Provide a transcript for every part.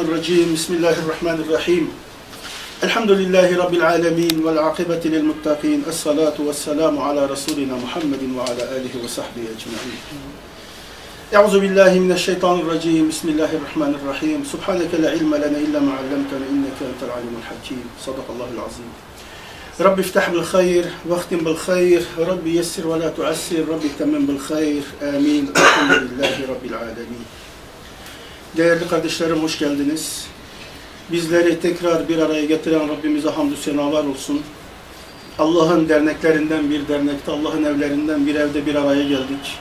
الرجيم. بسم الله الرحمن الرحيم. الحمد لله رب العالمين والعاقبة للمتقين. الصلاة والسلام على رسولنا محمد وعلى آله وصحبه أجمعين. أعوذ بالله من الشيطان الرجيم. بسم الله الرحمن الرحيم. سبحانك لا علم لنا إلا ما علمتنا إنك أنت العليم الحكيم. صدق الله العظيم. رب افتح بالخير واختم بالخير. رب يسر ولا تعسر. رب تمم بالخير. آمين. الحمد لله رب العالمين. Değerli kardeşlerim hoş geldiniz. Bizleri tekrar bir araya getiren Rabbimize hamdü senalar olsun. Allah'ın derneklerinden bir dernekte, Allah'ın evlerinden bir evde bir araya geldik.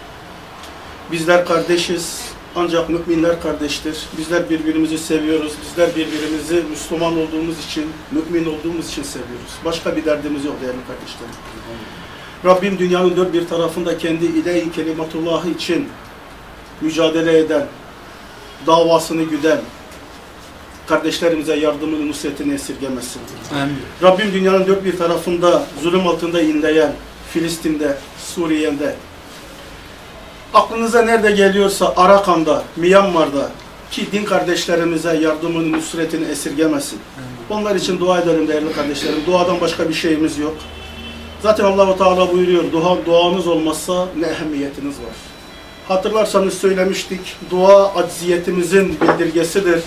Bizler kardeşiz, ancak müminler kardeştir. Bizler birbirimizi seviyoruz. Bizler birbirimizi Müslüman olduğumuz için, mümin olduğumuz için seviyoruz. Başka bir derdimiz yok değerli kardeşlerim. Rabbim dünyanın dört bir tarafında kendi ile-i kelimatullahı için mücadele eden, davasını güden, kardeşlerimize yardımını, nusretini esirgemesin. Amin. Rabbim dünyanın dört bir tarafında zulüm altında inleyen, Filistin'de, Suriye'de, aklınıza nerede geliyorsa Arakan'da, Myanmar'da ki din kardeşlerimize yardımını, nusretini esirgemesin. Onlar için dua edelim değerli kardeşlerim. Duadan başka bir şeyimiz yok. Zaten Allah-u Teala buyuruyor, dua, duanız olmazsa ne ehemmiyetiniz var. Hatırlarsanız söylemiştik, dua acziyetimizin bildirgesidir.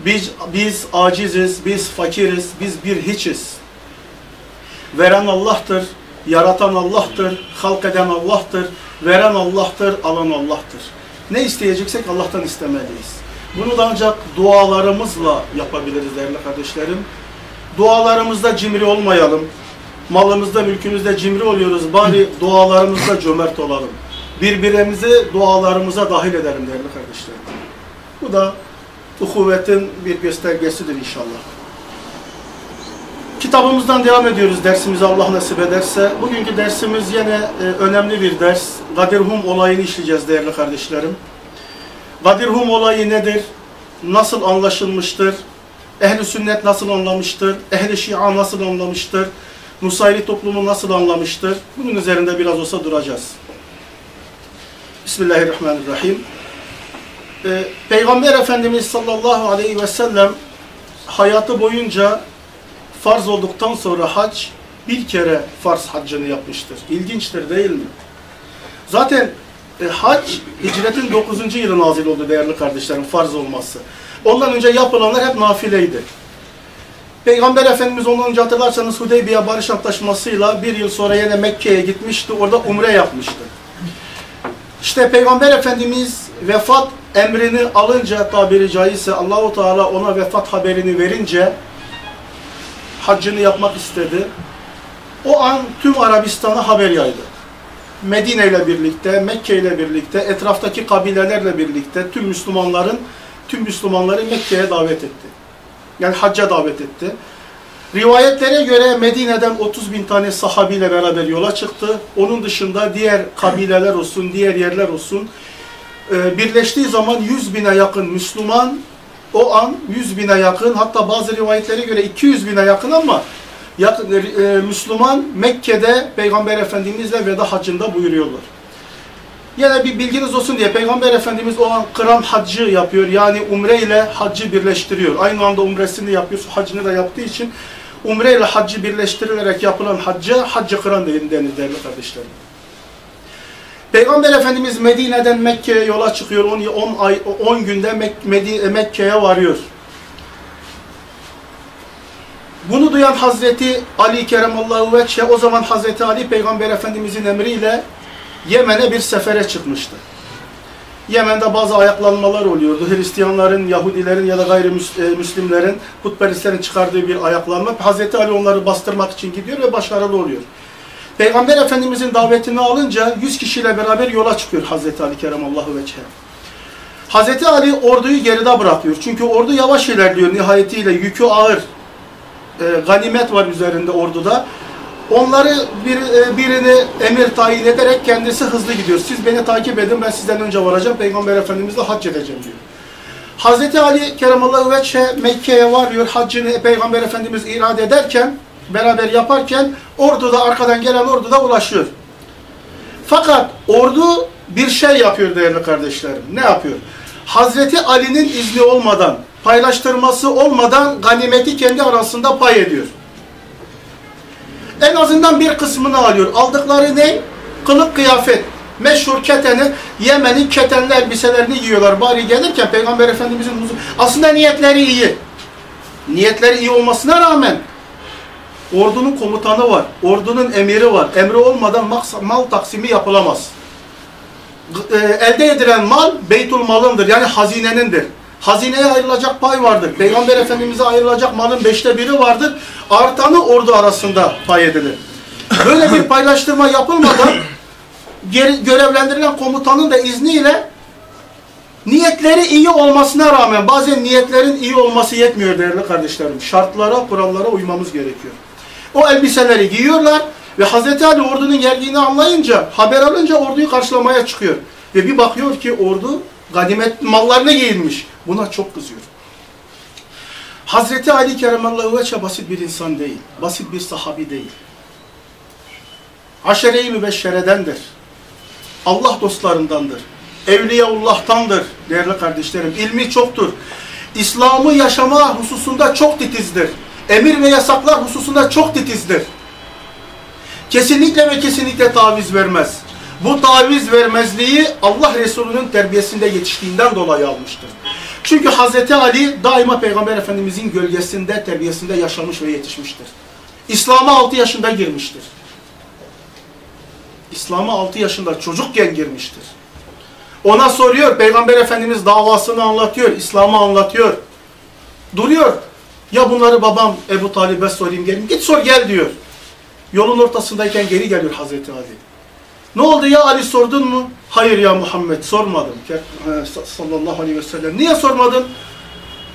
Biz, biz aciziz, biz fakiriz, biz bir hiçiz. Veren Allah'tır, yaratan Allah'tır, halk eden Allah'tır, veren Allah'tır, alan Allah'tır. Ne isteyeceksek Allah'tan istemeliyiz. Bunu da ancak dualarımızla yapabiliriz değerli kardeşlerim. Dualarımızda cimri olmayalım. Malımızda, mülkümüzde cimri oluyoruz. Bari dualarımızda cömert olalım. Birbirimizi dualarımıza dahil edelim değerli kardeşlerim. Bu da uhuvvetin bir göstergesidir inşallah. Kitabımızdan devam ediyoruz dersimize Allah nasip ederse. Bugünkü dersimiz yine e, önemli bir ders. Gadirhum olayını işleyeceğiz değerli kardeşlerim. Gadirhum olayı nedir? Nasıl anlaşılmıştır? Ehli sünnet nasıl anlamıştır? Ehli şia nasıl anlamıştır? Nusayri toplumu nasıl anlamıştır? Bunun üzerinde biraz olsa duracağız. Bismillahirrahmanirrahim. Ee, Peygamber Efendimiz sallallahu aleyhi ve sellem hayatı boyunca farz olduktan sonra hac bir kere farz haccını yapmıştır. İlginçtir değil mi? Zaten e, hac hicretin 9. yılı nazil oldu değerli kardeşlerim farz olması. Ondan önce yapılanlar hep nafileydi. Peygamber Efendimiz ondan önce hatırlarsanız Hudeybiye Barış Antlaşması'yla bir yıl sonra yine Mekke'ye gitmişti. Orada umre yapmıştı. İşte Peygamber Efendimiz vefat emrini alınca tabiri caizse Allahu Teala ona vefat haberini verince haccını yapmak istedi. O an tüm Arabistan'a haber yaydı. Medine ile birlikte, Mekke ile birlikte, etraftaki kabilelerle birlikte tüm Müslümanların tüm Müslümanları Mekke'ye davet etti. Yani hacca davet etti. Rivayetlere göre Medine'den 30 bin tane sahabiyle beraber yola çıktı. Onun dışında diğer kabileler olsun, diğer yerler olsun birleştiği zaman 100 bine yakın Müslüman o an 100 bine yakın hatta bazı rivayetlere göre 200 bine yakın ama yakın, e, Müslüman Mekke'de Peygamber Efendimizle veda hacında buyuruyorlar. Yine bir bilginiz olsun diye Peygamber Efendimiz o an kıran haccı yapıyor. Yani umre ile haccı birleştiriyor. Aynı anda umresini yapıyor, haccını da yaptığı için umre ile haccı birleştirilerek yapılan hacca haccı kıran denir değerli kardeşlerim. Peygamber Efendimiz Medine'den Mekke'ye yola çıkıyor. 10 ay 10 günde Mek Mekke'ye varıyor. Bunu duyan Hazreti Ali Keremallahu Veçhe o zaman Hazreti Ali Peygamber Efendimizin emriyle Yemen'e bir sefere çıkmıştı. Yemen'de bazı ayaklanmalar oluyordu. Hristiyanların, Yahudilerin ya da gayrimüslimlerin, putperestlerin çıkardığı bir ayaklanma. Hazreti Ali onları bastırmak için gidiyor ve başarılı oluyor. Peygamber Efendimizin davetini alınca 100 kişiyle beraber yola çıkıyor Hazreti Ali Keremallahu Veçhe. Hazreti Ali orduyu geride bırakıyor. Çünkü ordu yavaş ilerliyor nihayetiyle. Yükü ağır. E, ganimet var üzerinde orduda. Onları bir, e, birini emir tayin ederek kendisi hızlı gidiyor. Siz beni takip edin ben sizden önce varacağım. Peygamber Efendimizle hac edeceğim diyor. Hazreti Ali Keremallahu Veçhe Mekke'ye varıyor. Haccını Peygamber Efendimiz irade ederken beraber yaparken ordu da arkadan gelen ordu da ulaşıyor. Fakat ordu bir şey yapıyor değerli kardeşlerim. Ne yapıyor? Hazreti Ali'nin izni olmadan paylaştırması olmadan ganimeti kendi arasında pay ediyor. En azından bir kısmını alıyor. Aldıkları ne? Kılık kıyafet. Meşhur keteni, Yemen'in ketenli elbiselerini giyiyorlar. Bari gelirken Peygamber Efendimizin huzur... Aslında niyetleri iyi. Niyetleri iyi olmasına rağmen ordunun komutanı var. Ordunun emiri var. Emri olmadan mal taksimi yapılamaz. E, elde edilen mal beytul malındır. Yani hazinenindir. Hazineye ayrılacak pay vardır. Peygamber Efendimiz'e ayrılacak malın beşte biri vardır. Artanı ordu arasında pay edilir. Böyle bir paylaştırma yapılmadan görevlendirilen komutanın da izniyle niyetleri iyi olmasına rağmen bazen niyetlerin iyi olması yetmiyor değerli kardeşlerim. Şartlara, kurallara uymamız gerekiyor. O elbiseleri giyiyorlar ve Hazreti Ali ordunun geldiğini anlayınca, haber alınca orduyu karşılamaya çıkıyor. Ve bir bakıyor ki ordu ganimet mallarını giyinmiş. Buna çok kızıyor. Hazreti Ali Keremallahu Veçe basit bir insan değil. Basit bir sahabi değil. Aşere-i Mübeşşere'dendir. Allah dostlarındandır. Evliyaullah'tandır değerli kardeşlerim. İlmi çoktur. İslam'ı yaşama hususunda çok titizdir. Emir ve yasaklar hususunda çok titizdir. Kesinlikle ve kesinlikle taviz vermez. Bu taviz vermezliği Allah Resulü'nün terbiyesinde yetiştiğinden dolayı almıştır. Çünkü Hz. Ali daima Peygamber Efendimizin gölgesinde, terbiyesinde yaşamış ve yetişmiştir. İslam'a 6 yaşında girmiştir. İslam'a 6 yaşında çocukken girmiştir. Ona soruyor, Peygamber Efendimiz davasını anlatıyor, İslam'ı anlatıyor. Duruyor. Ya bunları babam Ebu Talib'e sorayım gelin. Git sor gel diyor. Yolun ortasındayken geri geliyor Hazreti Ali. Ne oldu ya Ali sordun mu? Hayır ya Muhammed sormadım. Sallallahu aleyhi ve sellem. Niye sormadın?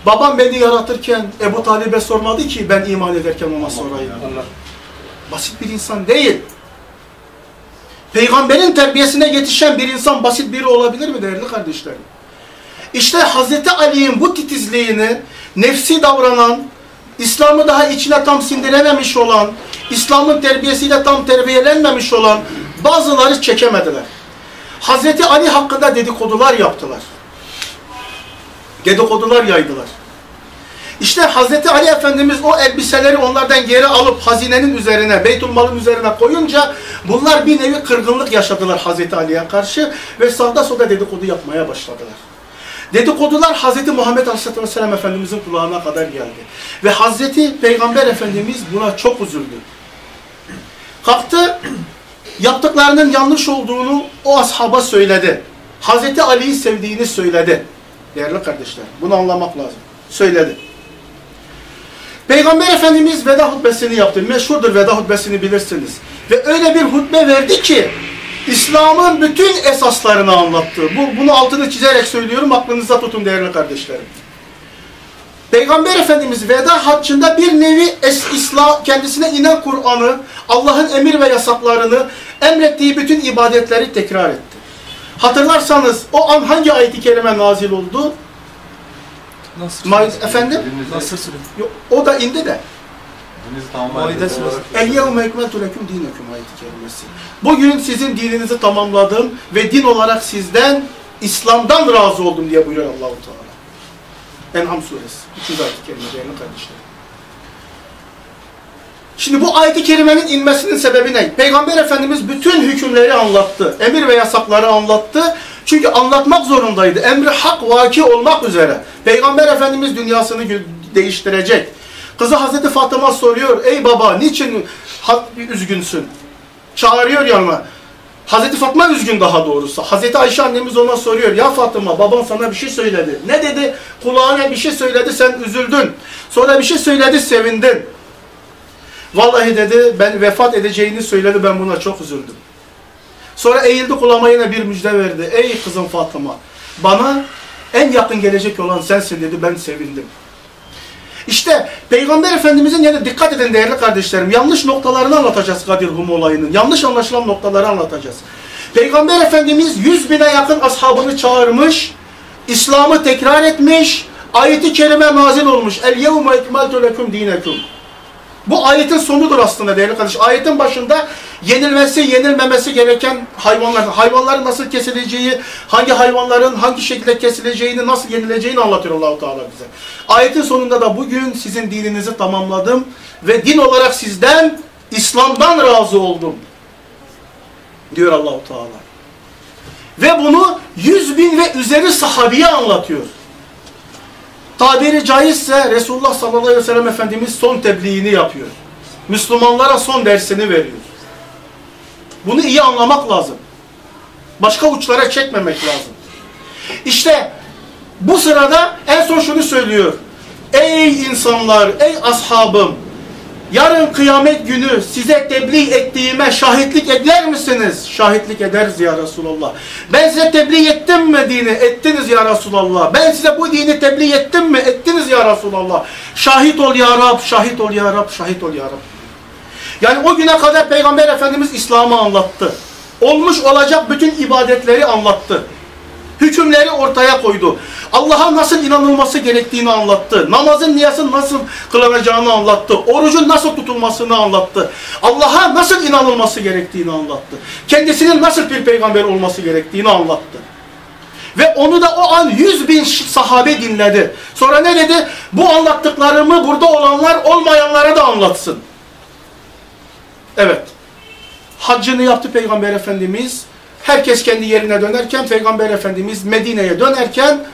Babam beni yaratırken Ebu Talib'e sormadı ki ben iman ederken ona sorayım. Allah. Basit bir insan değil. Peygamberin terbiyesine yetişen bir insan basit biri olabilir mi değerli kardeşlerim? İşte Hazreti Ali'nin bu titizliğini nefsi davranan, İslam'ı daha içine tam sindirememiş olan, İslam'ın terbiyesiyle tam terbiyelenmemiş olan bazıları çekemediler. Hazreti Ali hakkında dedikodular yaptılar. Dedikodular yaydılar. İşte Hazreti Ali Efendimiz o elbiseleri onlardan geri alıp hazinenin üzerine, Beytülmal'ın üzerine koyunca bunlar bir nevi kırgınlık yaşadılar Hazreti Ali'ye karşı ve sağda solda dedikodu yapmaya başladılar. Dedikodular Hazreti Muhammed Aleyhisselatü Vesselam Efendimizin kulağına kadar geldi. Ve Hazreti Peygamber Efendimiz buna çok üzüldü. Kalktı, yaptıklarının yanlış olduğunu o ashaba söyledi. Hazreti Ali'yi sevdiğini söyledi. Değerli kardeşler, bunu anlamak lazım. Söyledi. Peygamber Efendimiz veda hutbesini yaptı. Meşhurdur veda hutbesini bilirsiniz. Ve öyle bir hutbe verdi ki İslam'ın bütün esaslarını anlattı. Bu, bunu altını çizerek söylüyorum. Aklınızda tutun değerli kardeşlerim. Peygamber Efendimiz veda haccında bir nevi es İslam kendisine inen Kur'an'ı, Allah'ın emir ve yasaklarını, emrettiği bütün ibadetleri tekrar etti. Hatırlarsanız o an hangi ayet-i kerime nazil oldu? Nasıl? Ma efendim? Nasıl sürüm? Yok, o da indi de. Maide suresi. El yevme ekmeltu leküm dineküm ayeti kerimesi. Bugün sizin dininizi tamamladım ve din olarak sizden İslam'dan razı oldum diye buyuruyor Allahu Teala. En'am suresi. 3. ayet-i kerime değerli kardeşlerim. Şimdi bu ayet-i kerimenin inmesinin sebebi ne? Peygamber Efendimiz bütün hükümleri anlattı. Emir ve yasakları anlattı. Çünkü anlatmak zorundaydı. Emri hak vaki olmak üzere. Peygamber Efendimiz dünyasını değiştirecek. Kızı Hazreti Fatıma soruyor. Ey baba niçin üzgünsün? Çağırıyor yanına. Hazreti Fatma üzgün daha doğrusu. Hazreti Ayşe annemiz ona soruyor. Ya Fatıma baban sana bir şey söyledi. Ne dedi? Kulağına bir şey söyledi sen üzüldün. Sonra bir şey söyledi sevindin. Vallahi dedi ben vefat edeceğini söyledi ben buna çok üzüldüm. Sonra eğildi kulağıma yine bir müjde verdi. Ey kızım Fatıma bana en yakın gelecek olan sensin dedi ben sevindim. İşte Peygamber Efendimizin yani dikkat edin değerli kardeşlerim yanlış noktalarını anlatacağız Kadir Hum olayının. Yanlış anlaşılan noktaları anlatacağız. Peygamber Efendimiz yüz bine yakın ashabını çağırmış, İslam'ı tekrar etmiş, ayeti kerime nazil olmuş. El yevme ekmeltu leküm dineküm. Bu ayetin sonudur aslında değerli kardeş. Ayetin başında yenilmesi, yenilmemesi gereken hayvanlar, hayvanların nasıl kesileceği, hangi hayvanların hangi şekilde kesileceğini, nasıl yenileceğini anlatıyor Allahu Teala bize. Ayetin sonunda da bugün sizin dininizi tamamladım ve din olarak sizden İslam'dan razı oldum. Diyor Allahu Teala. Ve bunu yüz bin ve üzeri sahabiye anlatıyor. Tabiri caizse Resulullah sallallahu aleyhi ve sellem Efendimiz son tebliğini yapıyor. Müslümanlara son dersini veriyor. Bunu iyi anlamak lazım. Başka uçlara çekmemek lazım. İşte bu sırada en son şunu söylüyor. Ey insanlar, ey ashabım, yarın kıyamet günü size tebliğ ettiğime şahitlik eder misiniz? Şahitlik ederiz ya Resulallah. Ben size tebliğ ettim mi dini? Ettiniz ya Resulallah. Ben size bu dini tebliğ ettim mi? Ettiniz ya Resulallah. Şahit ol ya Rab, şahit ol ya Rab, şahit ol ya Rab. Yani o güne kadar Peygamber Efendimiz İslam'ı anlattı. Olmuş olacak bütün ibadetleri anlattı. Hükümleri ortaya koydu. Allah'a nasıl inanılması gerektiğini anlattı. Namazın niyasın nasıl kılınacağını anlattı. Orucun nasıl tutulmasını anlattı. Allah'a nasıl inanılması gerektiğini anlattı. Kendisinin nasıl bir peygamber olması gerektiğini anlattı. Ve onu da o an yüz bin sahabe dinledi. Sonra ne dedi? Bu anlattıklarımı burada olanlar olmayanlara da anlatsın. Evet. Haccını yaptı Peygamber Efendimiz. Herkes kendi yerine dönerken Peygamber Efendimiz Medine'ye dönerken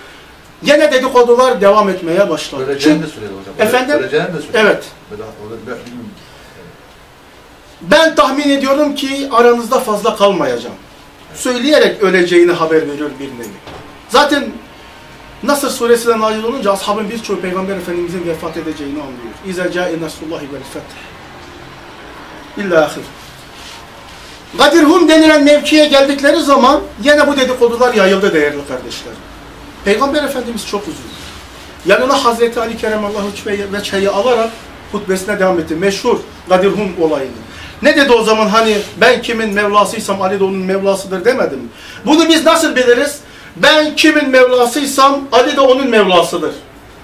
yine dedikodular devam etmeye başladı. Öleceğini de söyledi hocam. Efendim? Öleceğini de söyledi. Evet. Ben tahmin ediyorum ki aranızda fazla kalmayacağım. Söyleyerek öleceğini haber veriyor bir nevi. Zaten Nasır suresiyle nazil olunca ashabın birçoğu Peygamber Efendimizin vefat edeceğini anlıyor. İza ca'e nasrullahi vel feth. İlla ahir. Gadirhum denilen mevkiye geldikleri zaman yine bu dedikodular yayıldı değerli kardeşler. Peygamber Efendimiz çok üzüldü. Yanına Hazreti Ali Keremallahu Veçhe'yi alarak hutbesine devam etti. Meşhur Gadirhum olayını. Ne dedi o zaman hani ben kimin Mevlasıysam Ali de onun Mevlasıdır demedim. Bunu biz nasıl biliriz? Ben kimin Mevlasıysam Ali de onun Mevlasıdır.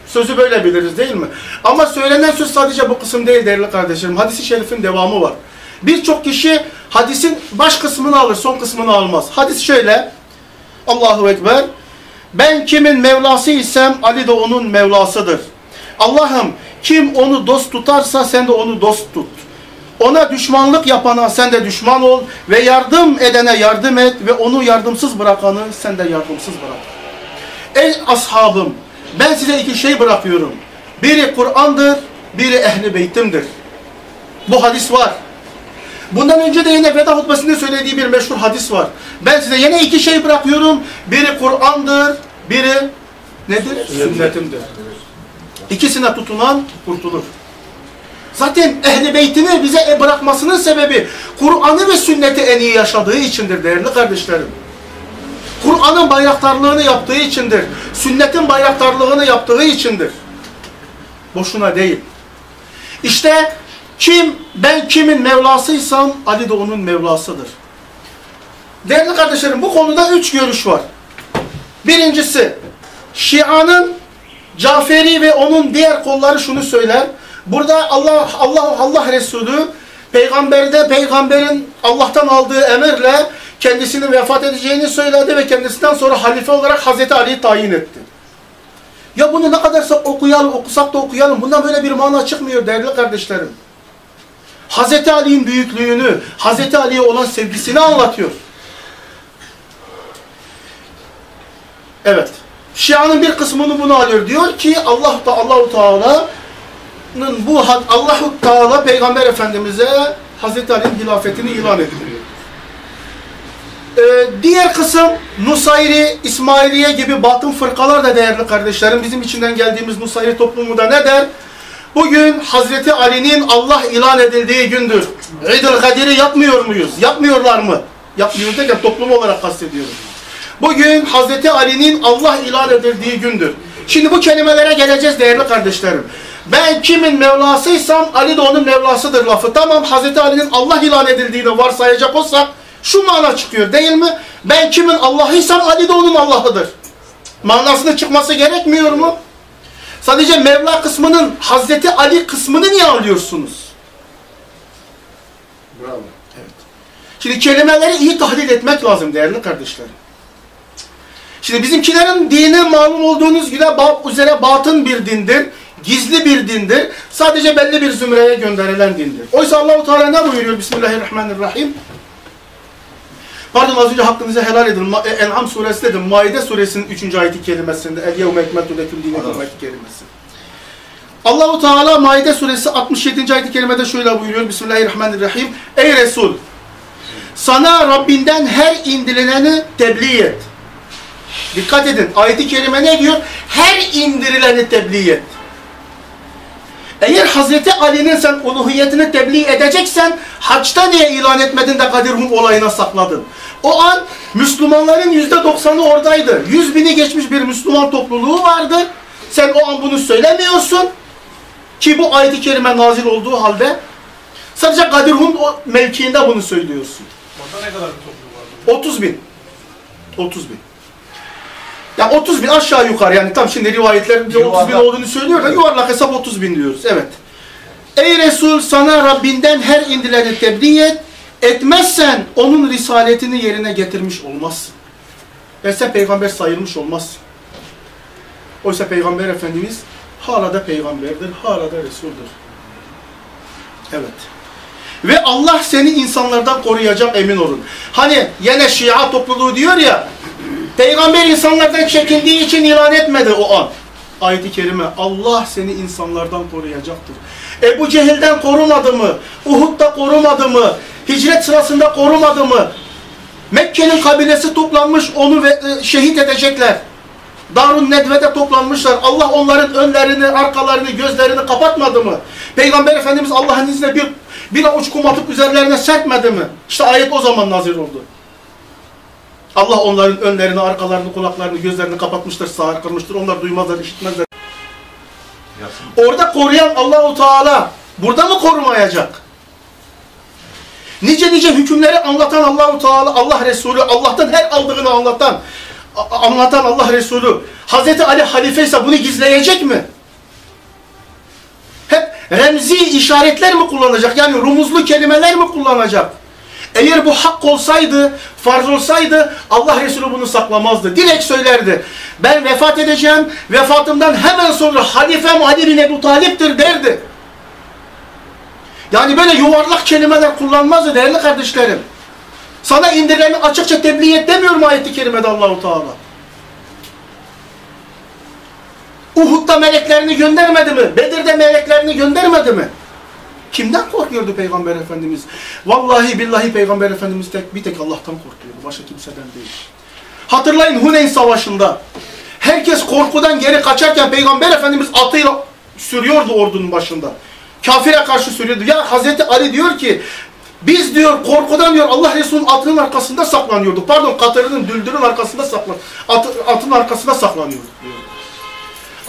Sözü böyle biliriz değil mi? Ama söylenen söz sadece bu kısım değil değerli kardeşlerim. Hadis-i şerifin devamı var. Birçok kişi hadisin baş kısmını alır, son kısmını almaz. Hadis şöyle. Allahu Ekber. Ben kimin Mevlası isem Ali de onun Mevlasıdır. Allah'ım kim onu dost tutarsa sen de onu dost tut. Ona düşmanlık yapana sen de düşman ol ve yardım edene yardım et ve onu yardımsız bırakanı sen de yardımsız bırak. Ey ashabım ben size iki şey bırakıyorum. Biri Kur'an'dır, biri ehli beytimdir. Bu hadis var. Bundan önce de yine veda hutbesinde söylediği bir meşhur hadis var. Ben size yine iki şey bırakıyorum. Biri Kur'an'dır, biri nedir? Sünnetimdir. İkisine tutunan kurtulur. Zaten ehli beytini bize bırakmasının sebebi Kur'an'ı ve sünneti en iyi yaşadığı içindir değerli kardeşlerim. Kur'an'ın bayraktarlığını yaptığı içindir. Sünnetin bayraktarlığını yaptığı içindir. Boşuna değil. İşte kim, ben kimin Mevlasıysam Ali de onun Mevlasıdır. Değerli kardeşlerim bu konuda üç görüş var. Birincisi, Şia'nın Caferi ve onun diğer kolları şunu söyler. Burada Allah Allah Allah Resulü peygamberde peygamberin Allah'tan aldığı emirle kendisinin vefat edeceğini söyledi ve kendisinden sonra halife olarak Hazreti Ali'yi tayin etti. Ya bunu ne kadarsa okuyalım, okusak da okuyalım. Bundan böyle bir mana çıkmıyor değerli kardeşlerim. Hazreti Ali'nin büyüklüğünü, Hazreti Ali'ye olan sevgisini anlatıyor. Evet. Şia'nın bir kısmını bunu alıyor. Diyor ki Allah da Allahu Teala'nın bu Allahu Teala Peygamber Efendimize Hazreti Ali'nin hilafetini ilan ettiriyor. Ee, diğer kısım Nusayri, İsmailiye gibi batın fırkalar da değerli kardeşlerim. Bizim içinden geldiğimiz Nusayri toplumu da ne der? Bugün Hazreti Ali'nin Allah ilan edildiği gündür. İdil Kadir'i yapmıyor muyuz? Yapmıyorlar mı? Yapmıyoruz derken toplum olarak kastediyoruz. Bugün Hazreti Ali'nin Allah ilan edildiği gündür. Şimdi bu kelimelere geleceğiz değerli kardeşlerim. Ben kimin Mevlasıysam Ali de onun Mevlasıdır lafı. Tamam Hazreti Ali'nin Allah ilan edildiğini varsayacak olsak şu mana çıkıyor değil mi? Ben kimin Allah'ıysam Ali de onun Allah'ıdır. Manasının çıkması gerekmiyor mu? Sadece Mevla kısmının Hazreti Ali kısmını niye alıyorsunuz? Bravo. Şimdi kelimeleri iyi tahlil etmek lazım değerli kardeşlerim. Şimdi bizimkilerin dini malum olduğunuz gibi üzere batın bir dindir, gizli bir dindir. Sadece belli bir zümreye gönderilen dindir. Oysa Allahu Teala ne buyuruyor? Bismillahirrahmanirrahim. Pardon az önce hakkınızı helal edin. E, En'am suresi dedim. Maide suresinin 3. ayeti kelimesinde. El yevme ekmeltu lekum dinekum ayeti kelimesi. Allahu Teala Maide suresi 67. ayet-i kerimede şöyle buyuruyor. Bismillahirrahmanirrahim. Ey Resul! Sana Rabbinden her indirileni tebliğ et. Dikkat edin. Ayet-i kerime ne diyor? Her indirileni tebliğ et. Eğer Hazreti Ali'nin sen uluhiyetini tebliğ edeceksen haçta niye ilan etmedin de Kadirhum olayına sakladın? O an Müslümanların yüzde doksanı oradaydı. Yüz bini geçmiş bir Müslüman topluluğu vardı. Sen o an bunu söylemiyorsun. Ki bu ayet-i kerime nazil olduğu halde sadece Kadirhum o mevkiinde bunu söylüyorsun. Orada ne kadar bir toplum var? 30 bin. 30 bin. Ya 30 bin aşağı yukarı yani tam şimdi rivayetlerin bize 30 bin olduğunu söylüyor da yuvarlak hesap 30 bin diyoruz. Evet. Ey Resul sana Rabbinden her indileni tebliğ et. Etmezsen onun risaletini yerine getirmiş olmazsın. Ve sen peygamber sayılmış olmazsın. Oysa peygamber efendimiz hala da peygamberdir, hala da Resul'dur. Evet. Ve Allah seni insanlardan koruyacak emin olun. Hani yine Şia topluluğu diyor ya, peygamber insanlardan çekindiği için ilan etmedi o an. Ayet-i kerime Allah seni insanlardan koruyacaktır. Ebu Cehil'den korumadı mı? Uhud'da korumadı mı? Hicret sırasında korumadı mı? Mekke'nin kabilesi toplanmış onu ve, e, şehit edecekler. Darun Nedve'de toplanmışlar. Allah onların önlerini, arkalarını, gözlerini kapatmadı mı? Peygamber Efendimiz Allah'ın izniyle bir bir avuç kum atıp üzerlerine serpmedi mi? İşte ayet o zaman nazil oldu. Allah onların önlerini, arkalarını, kulaklarını, gözlerini kapatmıştır, sağır kılmıştır. Onlar duymazlar, işitmezler. Orada koruyan Allahu Teala burada mı korumayacak? Nice nice hükümleri anlatan Allahu Teala, Allah Resulü, Allah'tan her aldığını anlatan, anlatan Allah Resulü. Hazreti Ali halife ise bunu gizleyecek mi? Hep remzi işaretler mi kullanacak? Yani rumuzlu kelimeler mi kullanacak? Eğer bu hak olsaydı, farz olsaydı Allah Resulü bunu saklamazdı. Direkt söylerdi. Ben vefat edeceğim, vefatımdan hemen sonra halifem Ali bin Ebu Talip'tir derdi. Yani böyle yuvarlak kelimeler kullanmazdı değerli kardeşlerim. Sana indirileni açıkça tebliğ et demiyor mu ayet-i kerimede Allahu Teala? Uhud'da meleklerini göndermedi mi? Bedir'de meleklerini göndermedi mi? Kimden korkuyordu Peygamber Efendimiz? Vallahi billahi Peygamber Efendimiz tek, bir tek Allah'tan korkuyordu. Başka kimseden değil. Hatırlayın Huneyn Savaşı'nda. Herkes korkudan geri kaçarken Peygamber Efendimiz atıyla sürüyordu ordunun başında. Kafire karşı sürüyordu. Ya Hazreti Ali diyor ki biz diyor korkudan diyor Allah Resulü'nün atının arkasında saklanıyorduk. Pardon katırının düldürün arkasında saklan atı, atın arkasında saklanıyorduk diyor.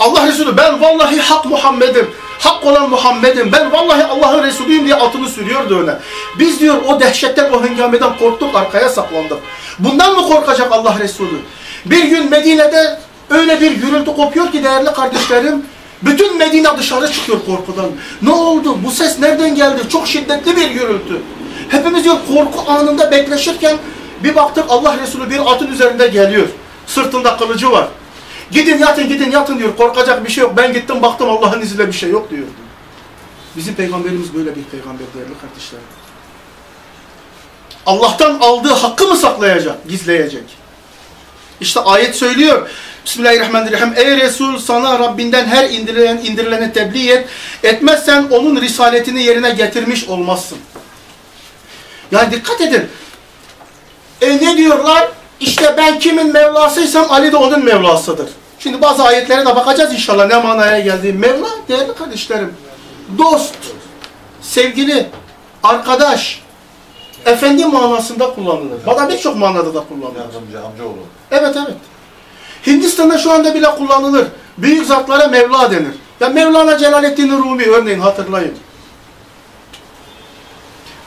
Allah Resulü ben vallahi hak Muhammed'im. Hak olan Muhammed'im. Ben vallahi Allah'ın Resulüyüm diye atını sürüyordu öne. Biz diyor o dehşetten o hengameden korktuk arkaya saklandık. Bundan mı korkacak Allah Resulü? Bir gün Medine'de öyle bir gürültü kopuyor ki değerli kardeşlerim. Bütün Medine dışarı çıkıyor korkudan. Ne oldu? Bu ses nereden geldi? Çok şiddetli bir gürültü. Hepimiz diyor korku anında bekleşirken bir baktık Allah Resulü bir atın üzerinde geliyor. Sırtında kılıcı var. Gidin yatın gidin yatın diyor. Korkacak bir şey yok. Ben gittim baktım Allah'ın izniyle bir şey yok diyordu. Bizim peygamberimiz böyle bir peygamber değerli kardeşlerim. Allah'tan aldığı hakkı mı saklayacak, gizleyecek? İşte ayet söylüyor. Bismillahirrahmanirrahim. Ey Resul sana Rabbinden her indirilen, indirileni tebliğ et. Etmezsen onun risaletini yerine getirmiş olmazsın. Yani dikkat edin. E ne diyorlar? İşte ben kimin Mevlasıysam Ali de onun Mevlasıdır. Şimdi bazı ayetlere de bakacağız inşallah ne manaya geldiği. Mevla değerli kardeşlerim. Dost, sevgili, arkadaş, efendi manasında kullanılır. Bana birçok manada da kullanılır. Yardımcı, amcaoğlu. Evet evet. Hindistan'da şu anda bile kullanılır. Büyük zatlara Mevla denir. Ya Mevlana Celaleddin Rumi örneğin hatırlayın.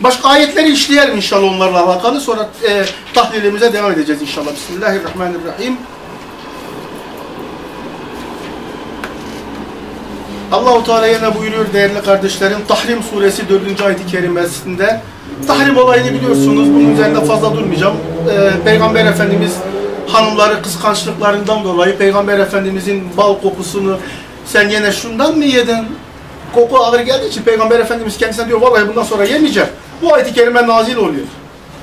Başka ayetleri işleyelim inşallah onlarla alakalı. Sonra e, tahlilimize devam edeceğiz inşallah. Bismillahirrahmanirrahim. Allahu Teala yine buyuruyor değerli kardeşlerim Tahrim suresi 4. ayet-i kerimesinde Tahrim olayını biliyorsunuz. Bunun üzerinde fazla durmayacağım. Ee, Peygamber Efendimiz hanımları kıskançlıklarından dolayı Peygamber Efendimizin bal kokusunu sen yine şundan mı yedin? Koku ağır geldiği için Peygamber Efendimiz kendisine diyor vallahi bundan sonra yemeyeceğim. Bu ayet-i kerime nazil oluyor.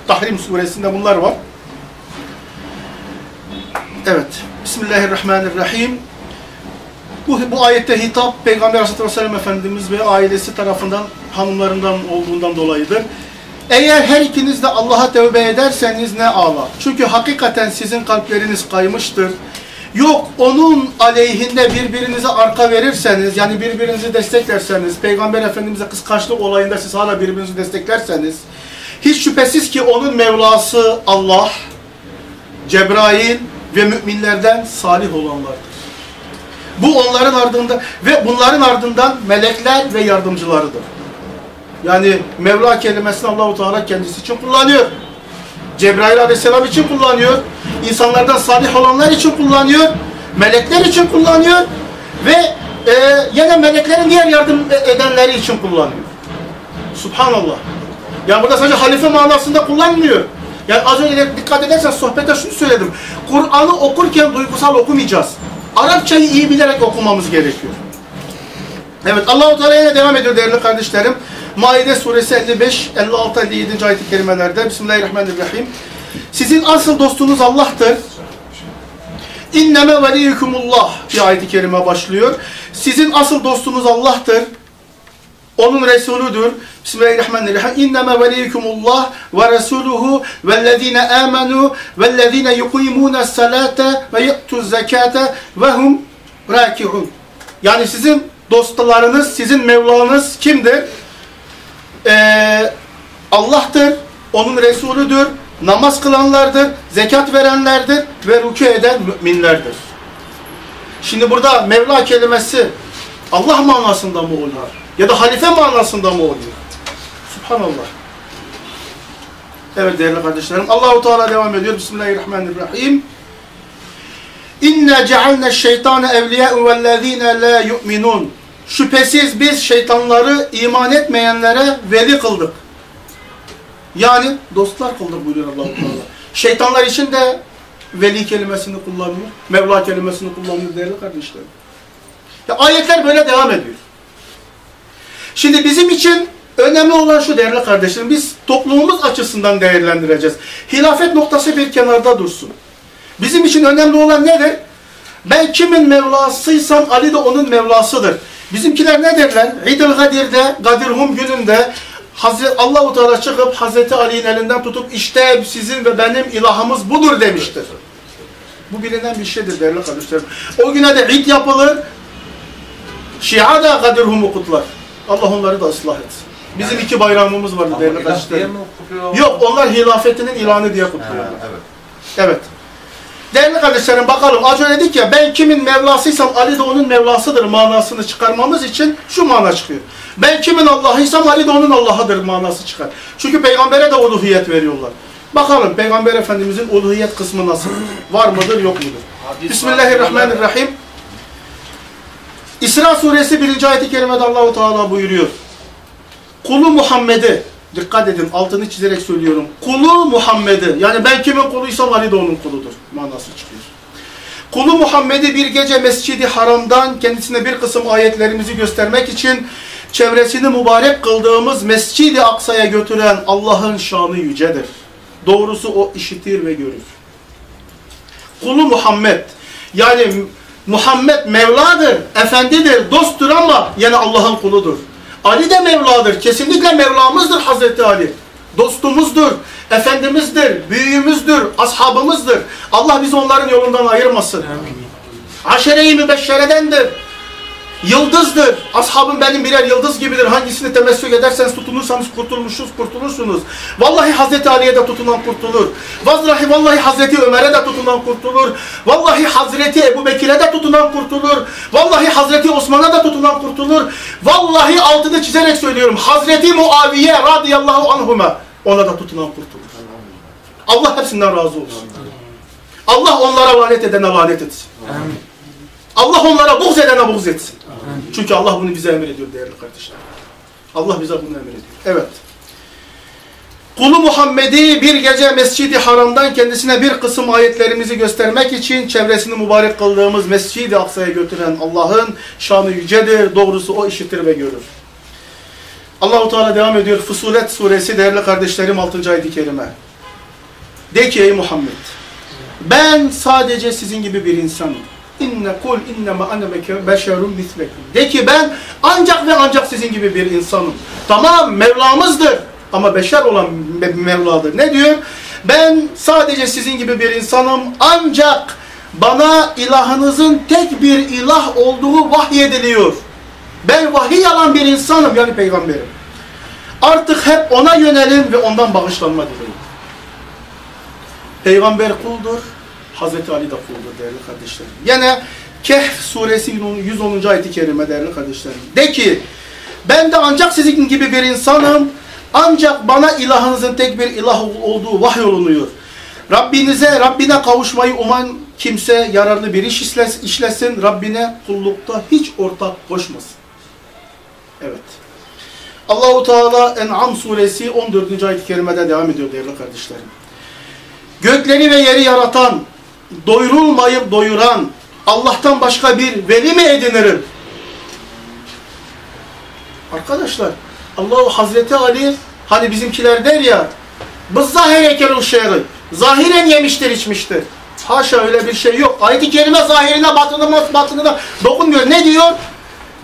Tahrim suresinde bunlar var. Evet. Bismillahirrahmanirrahim. Bu, bu ayette hitap Peygamber Aleyhisselatü Vesselam Efendimiz ve ailesi tarafından hanımlarından olduğundan dolayıdır. Eğer her ikiniz de Allah'a tövbe ederseniz ne ağla. Çünkü hakikaten sizin kalpleriniz kaymıştır. Yok onun aleyhinde birbirinize arka verirseniz yani birbirinizi desteklerseniz Peygamber Efendimiz'e kıskançlık olayında siz hala birbirinizi desteklerseniz hiç şüphesiz ki onun Mevlası Allah, Cebrail ve müminlerden salih olanlardır. Bu onların ardında ve bunların ardından melekler ve yardımcılarıdır. Yani Mevla kelimesini Allahu Teala kendisi için kullanıyor. Cebrail Aleyhisselam için kullanıyor. İnsanlardan salih olanlar için kullanıyor. Melekler için kullanıyor. Ve e, yine meleklerin diğer yardım edenleri için kullanıyor. Subhanallah. Yani burada sadece halife manasında kullanmıyor. Yani az önce dikkat edersen sohbette şunu söyledim. Kur'an'ı okurken duygusal okumayacağız. Arapçayı iyi bilerek okumamız gerekiyor. Evet Allahu Teala yine devam ediyor değerli kardeşlerim. Maide suresi 55 56 57. ayet-i kerimelerde Bismillahirrahmanirrahim. Sizin asıl dostunuz Allah'tır. İnneme veliyukumullah bir ayet-i kerime başlıyor. Sizin asıl dostunuz Allah'tır. Onun Resulüdür. Bismillahirrahmanirrahim. İnneme veliyukumullah ve resuluhu vellezine amenu vellezine yuqimune salate ve yu'tuz zekate ve hum rakiun. Yani sizin dostlarınız, sizin Mevlanız kimdir? Ee, Allah'tır, onun Resulüdür, namaz kılanlardır, zekat verenlerdir ve rükû eden müminlerdir. Şimdi burada Mevla kelimesi Allah manasında mı oluyor? Ya da halife manasında mı oluyor? Subhanallah. Evet değerli kardeşlerim. Allahu Teala devam ediyor. Bismillahirrahmanirrahim. İnne cealne şeytane evliyâ'u vellezîne la yu'minun. Şüphesiz biz şeytanları iman etmeyenlere veli kıldık. Yani dostlar kıldık buyuruyor allah Teala. Şeytanlar için de veli kelimesini kullanıyor. Mevla kelimesini kullanıyor değerli kardeşlerim. Ya ayetler böyle devam ediyor. Şimdi bizim için önemli olan şu değerli kardeşlerim. Biz toplumumuz açısından değerlendireceğiz. Hilafet noktası bir kenarda dursun. Bizim için önemli olan nedir? Ben kimin Mevlasıysam Ali de onun Mevlasıdır. Bizimkiler ne derler? İdil Gadir'de, Gadirhum gününde Hazreti Allahu Teala çıkıp Hazreti Ali'nin elinden tutup işte sizin ve benim ilahımız budur demiştir. Bu bilinen bir şeydir değerli kardeşlerim. O güne de id yapılır. Şia da Gadirhum'u kutlar. Allah onları da ıslah etsin. Bizim iki bayramımız vardı değerli kardeşlerim. Yok onlar hilafetinin ilanı diye Ha, kutluyorlar. evet. Evet. Değerli kardeşlerim bakalım az önce dedik ya ben kimin Mevlasıysam Ali de onun Mevlasıdır manasını çıkarmamız için şu mana çıkıyor. Ben kimin Allah'ıysam Ali de onun Allah'ıdır manası çıkar. Çünkü peygambere de uluhiyet veriyorlar. Bakalım peygamber efendimizin uluhiyet kısmı nasıl? Var mıdır yok mudur? Bismillahirrahmanirrahim. İsra suresi 1. ayet-i kerimede Allahu Teala buyuruyor. Kulu Muhammed'i dikkat edin altını çizerek söylüyorum. Kulu Muhammed'i yani ben kimin kuluysam Ali de onun kuludur manası çıkıyor. Kulu Muhammed'i bir gece Mescidi Haram'dan kendisine bir kısım ayetlerimizi göstermek için çevresini mübarek kıldığımız Mescidi Aksa'ya götüren Allah'ın şanı yücedir. Doğrusu o işitir ve görür. Kulu Muhammed yani Muhammed Mevladır, efendidir, dosttur ama yine Allah'ın kuludur. Ali de Mevladır. Kesinlikle Mevlamızdır Hazreti Ali. Dostumuzdur, efendimizdir, büyüğümüzdür, ashabımızdır. Allah bizi onların yolundan ayırmasın. Aşere-i mübeşşeredendir. Yıldızdır. Ashabım benim birer yıldız gibidir. Hangisini temessük ederseniz tutunursanız kurtulmuşsunuz, kurtulursunuz. Vallahi Hazreti Ali'ye de tutunan kurtulur. Vallahi, vallahi Hazreti Ömer'e de tutunan kurtulur. Vallahi Hazreti Ebu Bekir'e de tutunan kurtulur. Vallahi Hazreti Osman'a da tutunan kurtulur. Vallahi altını çizerek söylüyorum. Hazreti Muaviye radıyallahu anhuma ona da tutunan kurtulur. Allah hepsinden razı olsun. Allah onlara lanet edene lanet etsin. Allah onlara buğz edene buğz etsin. Çünkü Allah bunu bize emrediyor değerli kardeşler. Allah bize bunu emrediyor. Evet. Kulu Muhammed'i bir gece Mescid-i Haram'dan kendisine bir kısım ayetlerimizi göstermek için çevresini mübarek kıldığımız Mescid-i Aksa'ya götüren Allah'ın şanı yücedir. Doğrusu o işitir ve görür. Allahu Teala devam ediyor. Fusulet suresi değerli kardeşlerim 6. ayet-i kerime. De ki ey Muhammed ben sadece sizin gibi bir insanım. İnne kul innema ene beşerun mislekum. De ki ben ancak ve ancak sizin gibi bir insanım. Tamam Mevlamızdır ama beşer olan Me- Mevla'dır. Ne diyor? Ben sadece sizin gibi bir insanım ancak bana ilahınızın tek bir ilah olduğu vahyediliyor. Ben vahiy alan bir insanım yani peygamberim. Artık hep ona yönelin ve ondan bağışlanma dileyin. Peygamber kuldur, Hazreti Ali de kuldur değerli kardeşlerim. Yine Kehf suresi 110. ayet-i kerime değerli kardeşlerim. De ki ben de ancak sizin gibi bir insanım. Ancak bana ilahınızın tek bir ilah olduğu vahyolunuyor. Rabbinize, Rabbine kavuşmayı uman kimse yararlı bir iş işles- işlesin. Rabbine kullukta hiç ortak koşmasın. Evet. Allahu Teala En'am suresi 14. ayet-i kerimede devam ediyor değerli kardeşlerim. Gökleri ve yeri yaratan, doyurulmayıp doyuran, Allah'tan başka bir veli mi edinirim? Arkadaşlar, Allahu Hazreti Ali, hani bizimkiler der ya, Bızzahir ekelul şehri, zahiren yemiştir içmiştir. Haşa öyle bir şey yok. Ayet-i kerime zahirine batınına, batınına dokunmuyor. Ne diyor?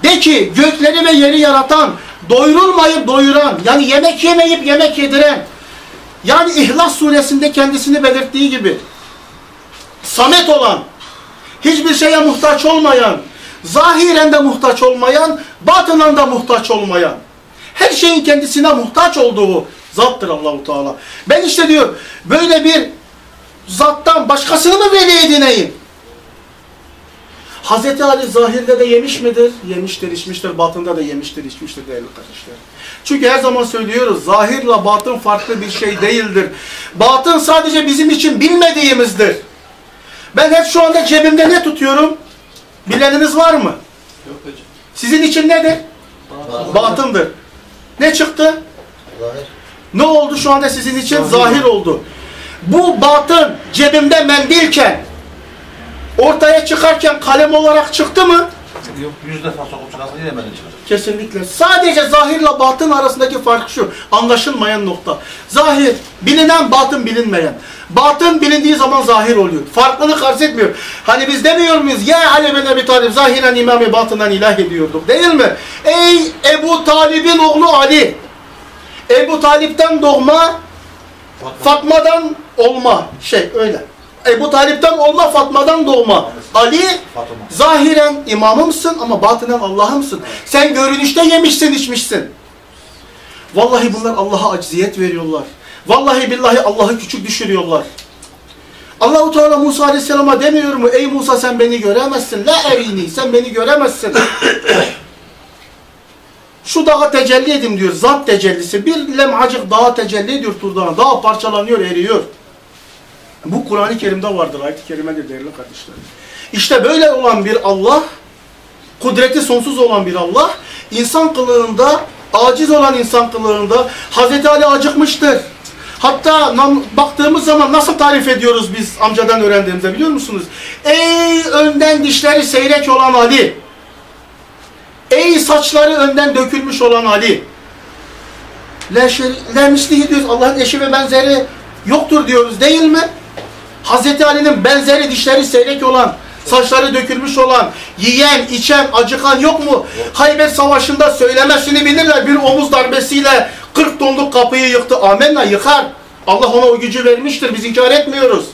De ki gökleri ve yeri yaratan, doyurulmayıp doyuran, yani yemek yemeyip yemek yediren, yani İhlas suresinde kendisini belirttiği gibi, samet olan, hiçbir şeye muhtaç olmayan, zahiren de muhtaç olmayan, batınan da muhtaç olmayan, her şeyin kendisine muhtaç olduğu zattır Allahu Teala. Ben işte diyor, böyle bir zattan başkasını mı veli edineyim? Hazreti Ali zahirde de yemiş midir? Yemiştir, içmiştir. Batında da yemiştir, içmiştir değerli kardeşler. Çünkü her zaman söylüyoruz, zahirle batın farklı bir şey değildir. Batın sadece bizim için bilmediğimizdir. Ben hep şu anda cebimde ne tutuyorum? Bileniniz var mı? Yok hocam. Sizin için nedir? Batındır. Ne çıktı? Ne oldu şu anda sizin için? Zahir, oldu. Bu batın cebimde mendilken ortaya çıkarken kalem olarak çıktı mı? Yok yüz defa sokup çıkarsa yine benden çıkacak. Kesinlikle. Sadece zahirle batın arasındaki fark şu. Anlaşılmayan nokta. Zahir bilinen, batın bilinmeyen. Batın bilindiği zaman zahir oluyor. Farklılık arz etmiyor. Hani biz demiyor muyuz? Ya Ali bin Ebi Talib zahiren imamı batınan ilah ediyorduk. Değil mi? Ey Ebu Talib'in oğlu Ali. Ebu Talip'ten doğma, Fatma'dan olma. Şey öyle. Ebu Talip'ten olma, Fatma'dan doğma. Ali Fatıma. Zahiren imamımsın ama batinen Allah'ımsın. Sen görünüşte yemişsin içmişsin. Vallahi bunlar Allah'a acziyet veriyorlar. Vallahi billahi Allah'ı küçük düşürüyorlar. Allahu Teala Musa Aleyhisselam'a demiyor mu? Ey Musa sen beni göremezsin. La erini sen beni göremezsin. Şu dağa tecelli edin diyor. Zat tecellisi. Bir lemhacık dağa tecelli ediyor Turdan. Dağ parçalanıyor, eriyor. Bu Kur'an-ı Kerim'de vardır. Ayet-i Kerime'dir değerli kardeşlerim. İşte böyle olan bir Allah, kudreti sonsuz olan bir Allah, insan kılığında, aciz olan insan kılığında Hazreti Ali acıkmıştır. Hatta baktığımız zaman nasıl tarif ediyoruz biz amcadan öğrendiğimizde biliyor musunuz? Ey önden dişleri seyrek olan Ali! Ey saçları önden dökülmüş olan Ali! La mislihi diyoruz. Allah'ın eşi ve benzeri yoktur diyoruz değil mi? Hazreti Ali'nin benzeri dişleri seyrek olan, saçları dökülmüş olan, yiyen, içen, acıkan yok mu? Hayber Savaşı'nda söylemesini bilirler. Bir omuz darbesiyle 40 tonluk kapıyı yıktı. Amenna yıkar. Allah ona o gücü vermiştir. Biz inkar etmiyoruz.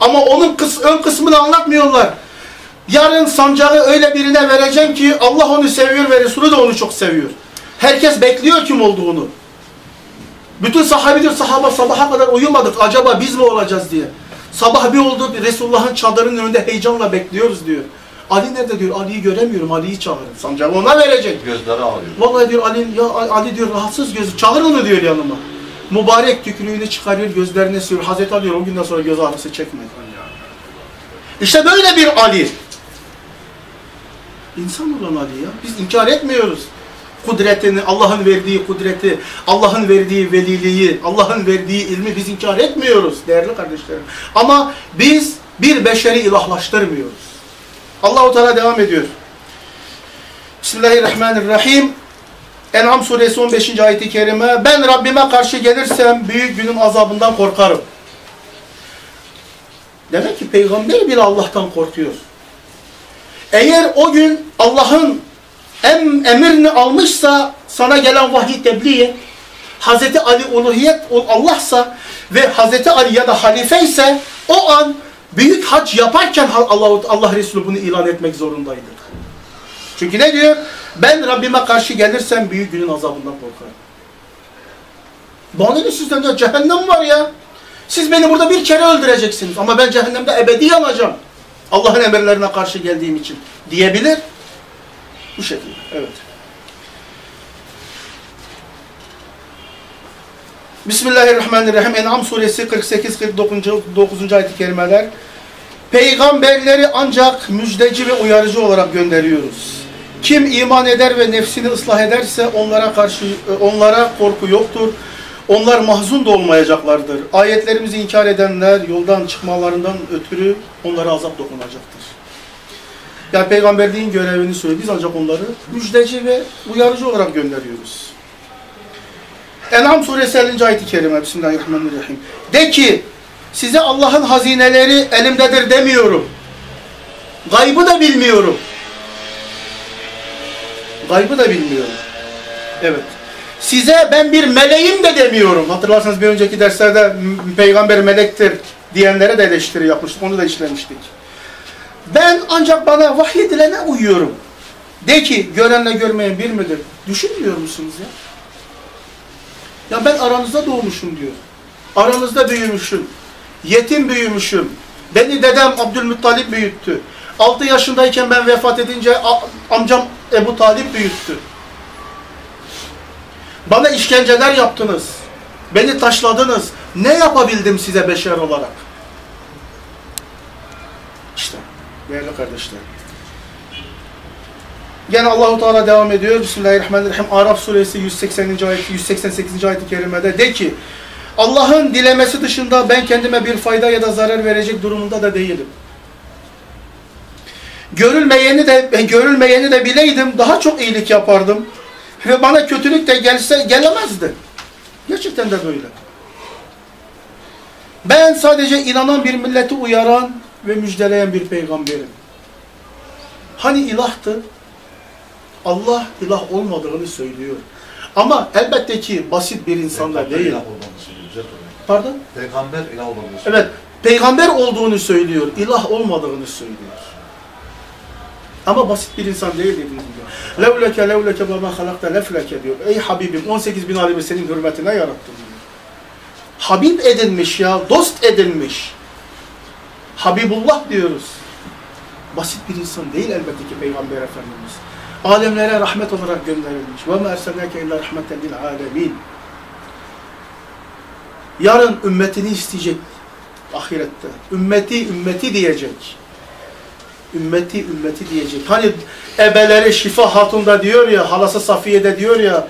Ama onun kıs ön kısmını anlatmıyorlar. Yarın sancağı öyle birine vereceğim ki Allah onu seviyor ve Resulü de onu çok seviyor. Herkes bekliyor kim olduğunu. Bütün sahabe diyor sahaba sabaha kadar uyumadık acaba biz mi olacağız diye. Sabah bir oldu Resulullah'ın çadırının önünde heyecanla bekliyoruz diyor. Ali nerede diyor Ali'yi göremiyorum Ali'yi çağırın. Sancağı ona verecek. Gözleri ağrıyor. Vallahi diyor Ali, ya Ali diyor rahatsız gözü çağır onu diyor yanıma. Mübarek tükürüğünü çıkarıyor gözlerine sürüyor. Hazreti Ali diyor o günden sonra göz ağrısı çekmedi. İşte böyle bir Ali. İnsan olan Ali ya. Biz inkar etmiyoruz. Kudretini, Allah'ın verdiği kudreti, Allah'ın verdiği veliliği, Allah'ın verdiği ilmi biz inkar etmiyoruz değerli kardeşlerim. Ama biz bir beşeri ilahlaştırmıyoruz. Allahu Teala devam ediyor. Bismillahirrahmanirrahim. En'am suresi 15. ayeti kerime. Ben Rabbime karşı gelirsem büyük günün azabından korkarım. Demek ki peygamber bile Allah'tan korkuyor. Eğer o gün Allah'ın em, emirini almışsa sana gelen vahiy tebliğ et. Hazreti Ali uluhiyet Allah'sa ve Hazreti Ali ya da halife ise o an büyük hac yaparken Allah, Allah Resulü bunu ilan etmek zorundaydı. Çünkü ne diyor? Ben Rabbime karşı gelirsem büyük günün azabından korkarım. Bana ne sizden ya? Cehennem var ya. Siz beni burada bir kere öldüreceksiniz ama ben cehennemde ebedi yanacağım. Allah'ın emirlerine karşı geldiğim için diyebilir. Bu şekilde. Evet. Bismillahirrahmanirrahim. En'am suresi 48-49. ayet-i kerimeler. Peygamberleri ancak müjdeci ve uyarıcı olarak gönderiyoruz. Kim iman eder ve nefsini ıslah ederse onlara karşı onlara korku yoktur. Onlar mahzun da olmayacaklardır. Ayetlerimizi inkar edenler yoldan çıkmalarından ötürü onlara azap dokunacaktır. Yani peygamberliğin görevini söylüyor. Biz ancak onları müjdeci ve uyarıcı olarak gönderiyoruz. En'am suresi 50. ayet-i kerime. Bismillahirrahmanirrahim. De ki size Allah'ın hazineleri elimdedir demiyorum. Gaybı da bilmiyorum. Gaybı da bilmiyorum. Evet. Size ben bir meleğim de demiyorum. Hatırlarsanız bir önceki derslerde peygamber melektir diyenlere de eleştiri yapmıştık. Onu da işlemiştik. Ben ancak bana vahyedilene uyuyorum. De ki görenle görmeyen bir midir? Düşünmüyor musunuz ya? Ya ben aranızda doğmuşum diyor. Aranızda büyümüşüm. Yetim büyümüşüm. Beni dedem Abdülmuttalip büyüttü. 6 yaşındayken ben vefat edince amcam Ebu Talip büyüttü. Bana işkenceler yaptınız. Beni taşladınız. Ne yapabildim size beşer olarak? İşte değerli kardeşler. Gene Allahu Teala devam ediyor. Bismillahirrahmanirrahim. Araf suresi 180. ayet 188. ayet-i kerimede de ki Allah'ın dilemesi dışında ben kendime bir fayda ya da zarar verecek durumunda da değilim. Görülmeyeni de görülmeyeni de bileydim daha çok iyilik yapardım. Ve bana kötülük de gelse gelemezdi. Gerçekten de böyle. Ben sadece inanan bir milleti uyaran ve müjdeleyen bir peygamberim. Hani ilahtı? Allah ilah olmadığını söylüyor. Ama elbette ki basit bir insan da değil. ilah. Pardon? Peygamber ilah olduğunu söylüyor. Evet, peygamber olduğunu söylüyor, ilah olmadığını söylüyor. Ama basit bir insan değil dediğiniz gibi. Levleke levleke ve ma halakta lefleke diyor. Ey Habibim 18 bin alimi senin hürmetine yarattım diyor. Habib edilmiş ya, dost edilmiş. Habibullah diyoruz. Basit bir insan değil elbette ki Peygamber Efendimiz. Alemlere rahmet olarak gönderilmiş. Erselnake illa rahmeten lil alemin. Yarın ümmetini isteyecek ahirette. Ümmeti, ümmeti diyecek. Ümmeti, ümmeti diyecek. Hani ebeleri Şifa Hatun'da diyor ya, halası Safiye'de diyor ya,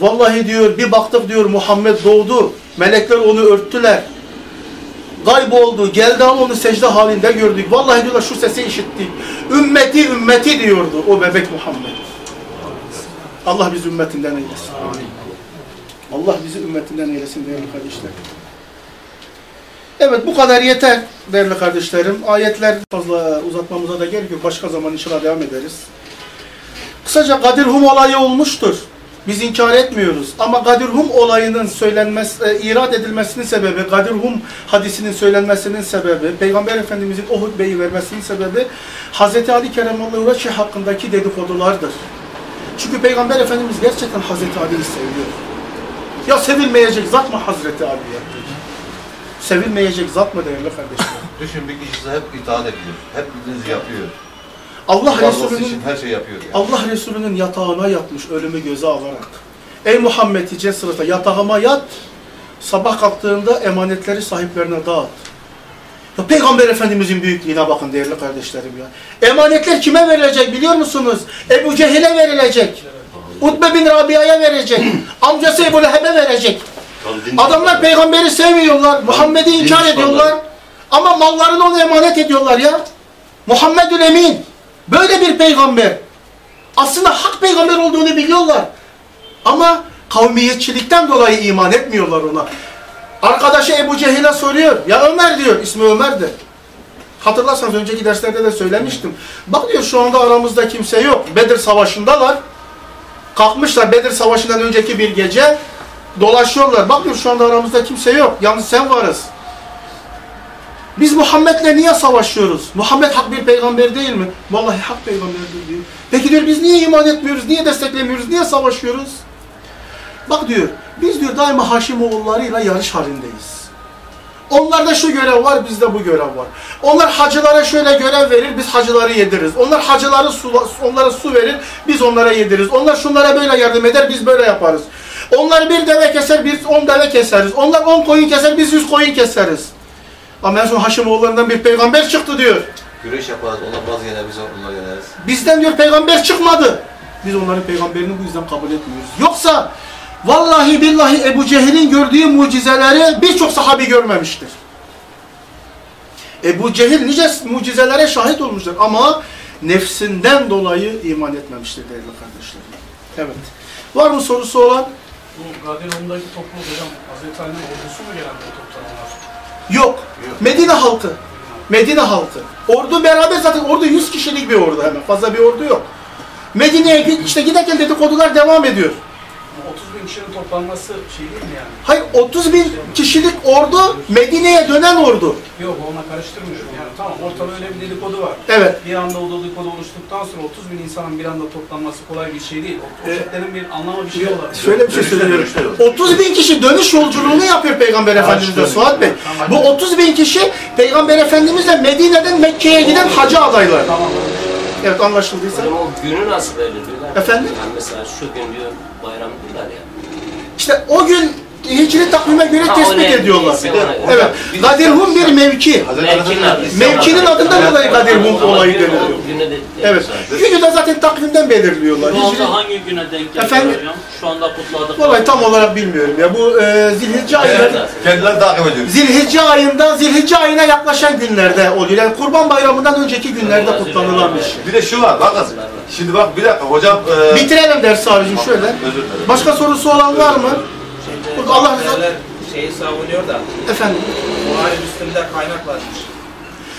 vallahi diyor bir baktık diyor Muhammed doğdu. Melekler onu örttüler. Kayboldu. Geldi ama onu secde halinde gördük. Vallahi diyorlar şu sesi işittik. Ümmeti, ümmeti diyordu o bebek Muhammed. Allah bizi ümmetinden eylesin. Allah bizi ümmetinden eylesin değerli kardeşler. Evet bu kadar yeter değerli kardeşlerim. Ayetler fazla uzatmamıza da gerek yok. Başka zaman inşallah devam ederiz. Kısaca Gadirhum olayı olmuştur. Biz inkar etmiyoruz. Ama Gadirhum olayının söylenmesi, e, irad edilmesinin sebebi, Gadirhum hadisinin söylenmesinin sebebi, Peygamber Efendimizin o hutbeyi vermesinin sebebi Hz. Ali Keremallahu Veçhi hakkındaki dedikodulardır. Çünkü Peygamber Efendimiz gerçekten Hz. Ali'yi seviyor. Ya sevilmeyecek zat mı Hazreti Ali ya? Sevilmeyecek zat mı değerli kardeşler? Düşün bir kişisi hep itaat ediyor. Hep yapıyor. Allah Resulü'nün her şey yapıyor yani. Allah Resulü'nün yatağına yatmış ölümü göze alarak. Ey Muhammed hice sırasında yatağıma yat, sabah kalktığında emanetleri sahiplerine dağıt. Ya Peygamber Efendimizin büyüklüğüne bakın değerli kardeşlerim ya. Emanetler kime verilecek biliyor musunuz? Ebu Cehil'e verilecek. Utbe bin Rabia'ya verecek. Amcası Ebu Leheb'e verecek. Adamlar peygamberi sevmiyorlar. Muhammed'i inkar ediyorlar. Ama mallarını ona emanet ediyorlar ya. Muhammedül Emin. Böyle bir peygamber. Aslında hak peygamber olduğunu biliyorlar. Ama kavmiyetçilikten dolayı iman etmiyorlar ona. Arkadaşı Ebu Cehil'e soruyor. Ya Ömer diyor. ismi Ömer'di. Hatırlarsanız önceki derslerde de söylemiştim. Bak diyor şu anda aramızda kimse yok. Bedir Savaşı'ndalar. Kalkmışlar Bedir Savaşı'ndan önceki bir gece. Dolaşıyorlar. Bak diyor şu anda aramızda kimse yok. Yalnız sen varız. Biz Muhammed'le niye savaşıyoruz? Muhammed hak bir peygamber değil mi? Vallahi hak peygamberdir diyor. Peki diyor biz niye iman etmiyoruz? Niye desteklemiyoruz? Niye savaşıyoruz? Bak diyor, biz diyor daima Haşimoğullarıyla yarış halindeyiz. Onlarda şu görev var, bizde bu görev var. Onlar hacılara şöyle görev verir, biz hacıları yediririz. Onlar hacıları su, onlara su verir, biz onlara yediririz. Onlar şunlara böyle yardım eder, biz böyle yaparız. Onlar bir deve keser, biz on deve keseriz. Onlar on koyun keser, biz yüz koyun keseriz. Ama en son Haşimoğullarından bir peygamber çıktı diyor. Güreş yaparız. Onlar bazı yener, biz onlar yeneriz. Bizden diyor peygamber çıkmadı. Biz onların peygamberini bu yüzden kabul etmiyoruz. Yoksa vallahi billahi Ebu Cehil'in gördüğü mucizeleri birçok sahabi görmemiştir. Ebu Cehil nice mucizelere şahit olmuştur ama nefsinden dolayı iman etmemiştir değerli kardeşlerim. Evet. Var mı sorusu olan? Bu Gadirhum'daki topluluk hocam Hazreti Ali'nin ordusu mu gelen bu toplananlar? Yok. Medine halkı. Medine halkı. Ordu beraber zaten ordu 100 kişilik bir ordu hemen. Fazla bir ordu yok. Medine'ye işte giderken dedikodular devam ediyor. Bu 30 bin kişinin toplanması şey değil mi yani? Hayır 30 bin kişilik ordu Medine'ye dönen ordu. Yok onunla karıştırmıyorum. Yani tamam ortada öyle bir dedikodu var. Evet. Bir anda o dedikodu oluştuktan sonra 30 bin insanın bir anda toplanması kolay bir şey değil. O, kitlenin bir anlamı bir şey olabilir. Şöyle bir şey söylüyorum. Dönüşte yok. 30 bin kişi dönüş yolculuğunu yapıyor Peygamber Efendimiz'le. Suat Bey. Bu 30 bin kişi Peygamber Efendimiz'le Medine'den Mekke'ye giden hacı adaylar. Tamam. Evet anlaşıldıysa. Hocam o günü nasıl belirliyorlar? Efendim? Yani mesela şu gün diyor bayram diyorlar ya. İşte o gün Hicri takvime göre Ha, tespit ediyorlar. Ona göre. Evet. Gadirhum bir mevki. Hazreti Mevkinin adından dolayı Gadirhum Ama olayı deniliyor. de, Evet. Günü de zaten takvimden belirliyorlar. Şu Hicri anda hangi güne denk geliyor Efendim? Şu anda kutladık. Vallahi tam olarak bilmiyorum ya. Bu e, Zilhicce ayında. Kendileri takip ediyor. Zilhicce ayında, Zilhicce ayına yaklaşan günlerde oluyor. Yani Kurban Bayramı'ndan önceki günlerde kutlanılan bir şey. Bir de şu var bakın. Şimdi bak bir dakika hocam. E, Bitirelim dersi abicim şöyle. Özür dilerim. Başka sorusu olan var mı? Şimdi Allah Azeriler şeyi savunuyor da Efendim. Buhari Müslim'de kaynaklanmış.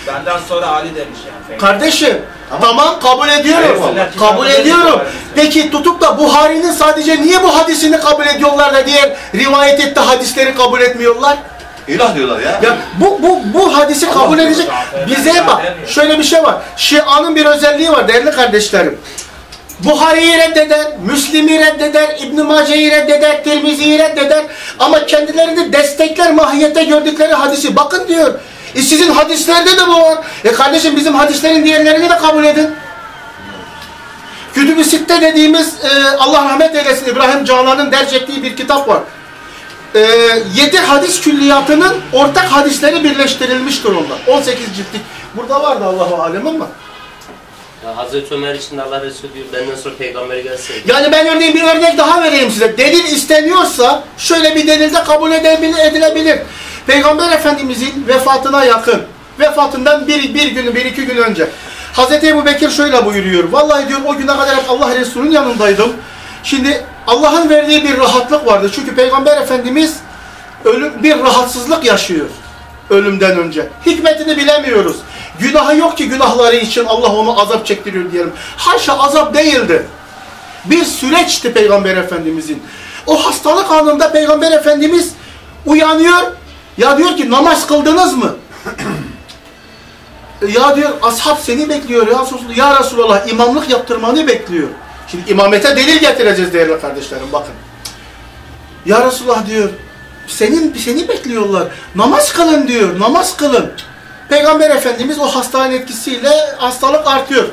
Benden sonra Ali demiş yani. Kardeşim tamam kabul ediyorum. Kabul ediyorum. Peki tutup da Buhari'nin sadece niye bu hadisini kabul ediyorlar da diğer rivayet etti hadisleri kabul etmiyorlar? İlah diyorlar ya. Ya bu bu bu hadisi kabul edecek. Bize bak şöyle bir şey var. Şia'nın bir özelliği var değerli kardeşlerim. Buhari'yi reddeder, Müslim'i reddeder, İbn Mace'yi reddeder, Tirmizi'yi reddeder ama kendilerini destekler mahiyette gördükleri hadisi. Bakın diyor. E sizin hadislerde de bu var. E kardeşim bizim hadislerin diğerlerini de kabul edin. Kütüb-i Sitte dediğimiz e, Allah rahmet eylesin İbrahim Canan'ın derc ettiği bir kitap var. E, yedi hadis külliyatının ortak hadisleri birleştirilmiştir onda. 18 ciltlik. Burada vardı Allahu alem ama. Hazreti Ömer için Allah Resulü diyor benden sonra peygamber gelseydi. Yani ben örneğin bir örnek daha vereyim size. Delil isteniyorsa şöyle bir delilde kabul edilebilir. Peygamber Efendimizin vefatına yakın, vefatından bir, bir gün, bir iki gün önce. Hazreti Ebu Bekir şöyle buyuruyor. Vallahi diyor o güne kadar hep Allah Resulü'nün yanındaydım. Şimdi Allah'ın verdiği bir rahatlık vardı. Çünkü Peygamber Efendimiz ölüm, bir rahatsızlık yaşıyor ölümden önce. Hikmetini bilemiyoruz. Günahı yok ki günahları için Allah onu azap çektiriyor diyelim. Haşa azap değildi. Bir süreçti Peygamber Efendimizin. O hastalık anında Peygamber Efendimiz uyanıyor. Ya diyor ki namaz kıldınız mı? ya diyor ashab seni bekliyor ya Resulullah. Ya Resulallah imamlık yaptırmanı bekliyor. Şimdi imamete delil getireceğiz değerli kardeşlerim bakın. Ya Resulullah diyor senin seni bekliyorlar. Namaz kılın diyor. Namaz kılın. Peygamber Efendimiz o hastanın etkisiyle hastalık artıyor.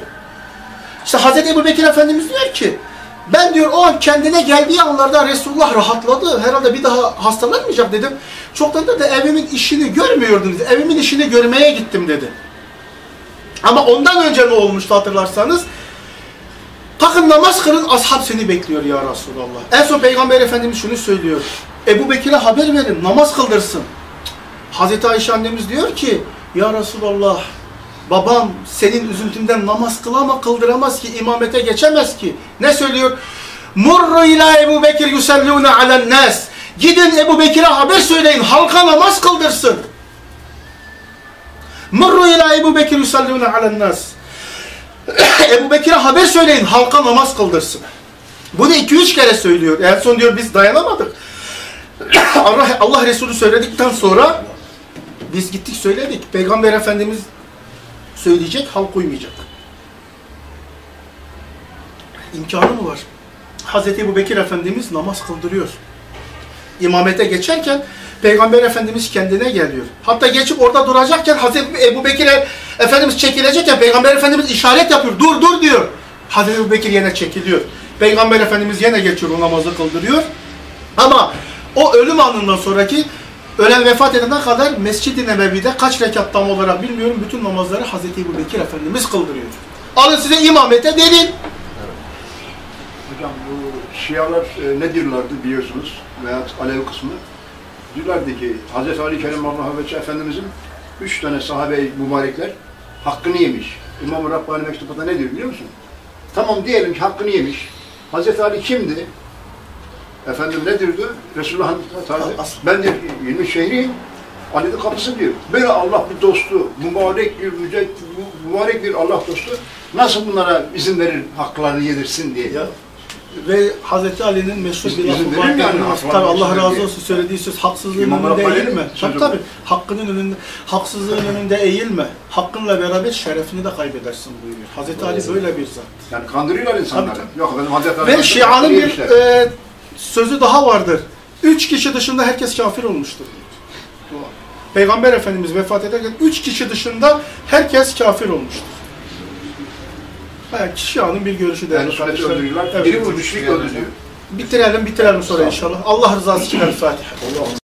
İşte Hazreti Ebu Bekir Efendimiz diyor ki ben diyor o an kendine geldiği anlarda Resulullah rahatladı. Herhalde bir daha hastalanmayacak dedim. Çoktandır da evimin işini görmüyordum dedi. Evimin işini görmeye gittim dedi. Ama ondan önce ne olmuştu hatırlarsanız? Kalkın namaz kılın, ashab seni bekliyor ya Resulallah. En son Peygamber Efendimiz şunu söylüyor. Ebu Bekir'e haber verin, namaz kıldırsın. Hazreti Ayşe annemiz diyor ki, Ya Resulallah, babam senin üzüntünden namaz kılama, kıldıramaz ki, imamete geçemez ki. Ne söylüyor? Murru ila Ebu Bekir yusallune alen nas. Gidin Ebu Bekir'e haber söyleyin, halka namaz kıldırsın. Murru ila Ebu Bekir yusallune alen nas. Ebu Bekir'e haber söyleyin, halka namaz kıldırsın. Bunu iki üç kere söylüyor. En son diyor biz dayanamadık. Allah Resulü söyledikten sonra biz gittik söyledik. Peygamber Efendimiz söyleyecek, halk uymayacak. İmkanı mı var? Hazreti Ebu Bekir Efendimiz namaz kıldırıyor. İmamete geçerken Peygamber Efendimiz kendine geliyor. Hatta geçip orada duracakken Hazreti Ebu Bekir Efendimiz çekilecekken Peygamber Efendimiz işaret yapıyor. Dur dur diyor. Hazreti Ebu Bekir yine çekiliyor. Peygamber Efendimiz yine geçiyor o namazı kıldırıyor. Ama o ölüm anından sonraki ölen vefat edene kadar Mescid-i Nebevi'de kaç rekat tam olarak bilmiyorum bütün namazları Hazreti Ebu Bekir Efendimiz kıldırıyor. Alın size imamete delil. Hocam bu Şialar e, ne diyorlardı biliyorsunuz veya Alevi kısmı? Diyorlardı ki Hz. Ali Kerim Allah Efendimizin üç tane sahabe-i mübarekler hakkını yemiş. İmam-ı Rabbani mektupta ne diyor biliyor musun? Tamam diyelim ki hakkını yemiş. Hz. Ali kimdi? Efendim ne diyordu? Resulullah'ın tarzı. As- Ben de yeni şehriyim. Ali de kapısı diyor. Böyle Allah bir dostu, mübarek bir, müced, mübarek bir Allah dostu nasıl bunlara izin verir haklarını yedirsin diye. Ya, ve Hazreti Ali'nin meşhur bir lafı var. yani? Tabii Allah razı diye. olsun söylediği söz haksızlığın İmam önünde eğilme. bu. tabii. Hakkının önünde, haksızlığın önünde eğilme. Hakkınla beraber şerefini de kaybedersin buyuruyor. Hazreti Ali böyle bir zat. Yani kandırıyorlar insanları. Tabii, Yok efendim Hazreti Ali Ve Şia'nın bir yemişler. e, sözü daha vardır. Üç kişi dışında herkes kafir olmuştur. Peygamber Efendimiz vefat ederken üç kişi dışında herkes kafir olmuştur. Yani Şia'nın bir görüşü Yani değerli kardeşlerim. öldürüyorlar. Evet. Biri bu müşrik öldürüyor. Bitirelim bitirelim sonra inşallah. Allah rızası için El Fatiha.